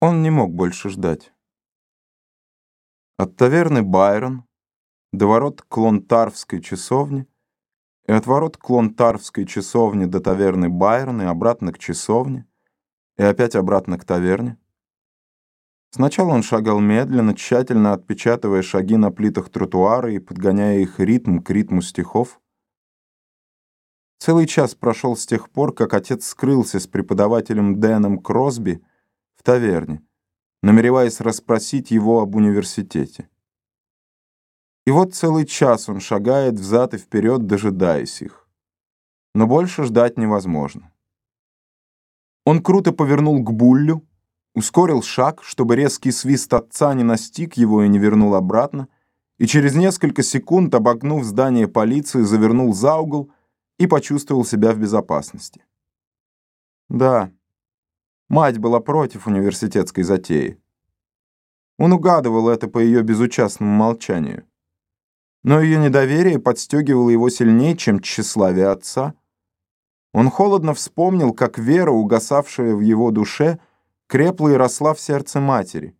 Он не мог больше ждать. От таверны «Байрон» до ворот Клонтарвской часовни и от ворот Клонтарвской часовни до таверны «Байрон» и обратно к часовне и опять обратно к таверне. Сначала он шагал медленно, тщательно отпечатывая шаги на плитах тротуара и подгоняя их ритм к ритму стихов. Целый час прошел с тех пор, как отец скрылся с преподавателем Дэном Кросби таверне, намереваясь расспросить его об университете. И вот целый час он шагает взад и вперед, дожидаясь их. Но больше ждать невозможно. Он круто повернул к Буллю, ускорил шаг, чтобы резкий свист отца не настиг его и не вернул обратно, и через несколько секунд, обогнув здание полиции, завернул за угол и почувствовал себя в безопасности. Да, мать была против университетской затеи. Он угадывал это по ее безучастному молчанию. Но ее недоверие подстегивало его сильнее, чем тщеславие отца. Он холодно вспомнил, как вера, угасавшая в его душе, крепла и росла в сердце матери.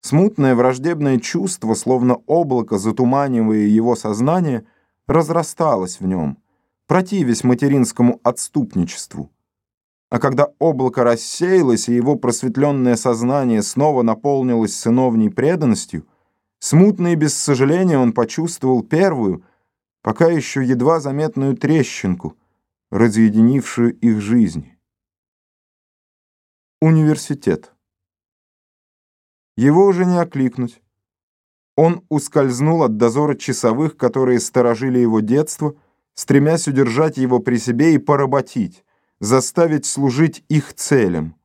Смутное враждебное чувство, словно облако, затуманивая его сознание, разрасталось в нем, противясь материнскому отступничеству. А когда облако рассеялось, и его просветленное сознание снова наполнилось сыновней преданностью, смутно и без сожаления он почувствовал первую, пока еще едва заметную трещинку, разъединившую их жизни. Университет. Его уже не окликнуть. Он ускользнул от дозора часовых, которые сторожили его детство, стремясь удержать его при себе и поработить, заставить служить их целям.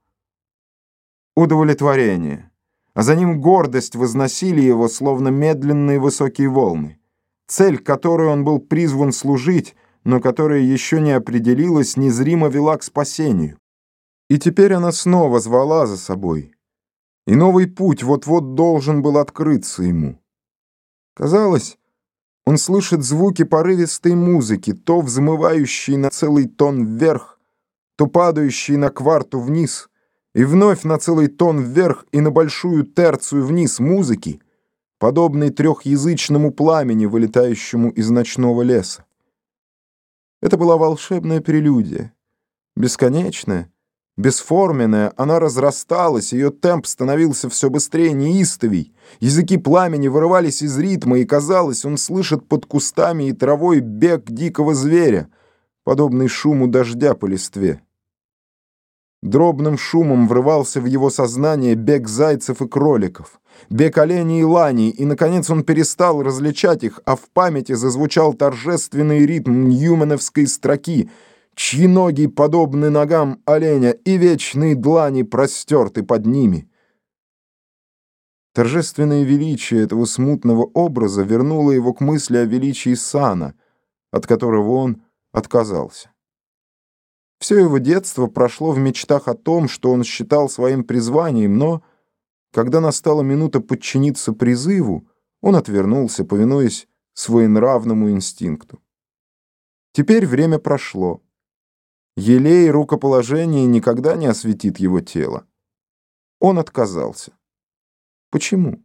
Удовлетворение, а за ним гордость возносили его, словно медленные высокие волны. Цель, которой он был призван служить, но которая еще не определилась, незримо вела к спасению. И теперь она снова звала за собой. И новый путь вот-вот должен был открыться ему. Казалось, он слышит звуки порывистой музыки, то взмывающие на целый тон вверх, то падающие на кварту вниз, и вновь на целый тон вверх и на большую терцию вниз музыки, подобной трехязычному пламени, вылетающему из ночного леса. Это была волшебная прелюдия, бесконечная, Бесформенная, она разрасталась, ее темп становился все быстрее неистовей. Языки пламени вырывались из ритма, и казалось, он слышит под кустами и травой бег дикого зверя, подобный шуму дождя по листве. Дробным шумом врывался в его сознание бег зайцев и кроликов, бег оленей и ланей, и, наконец, он перестал различать их, а в памяти зазвучал торжественный ритм ньюмановской строки — чьи ноги подобны ногам оленя, и вечные длани простерты под ними. Торжественное величие этого смутного образа вернуло его к мысли о величии сана, от которого он отказался. Все его детство прошло в мечтах о том, что он считал своим призванием, но, когда настала минута подчиниться призыву, он отвернулся, повинуясь своенравному инстинкту. Теперь время прошло. Елей рукоположение никогда не осветит его тело. Он отказался. Почему?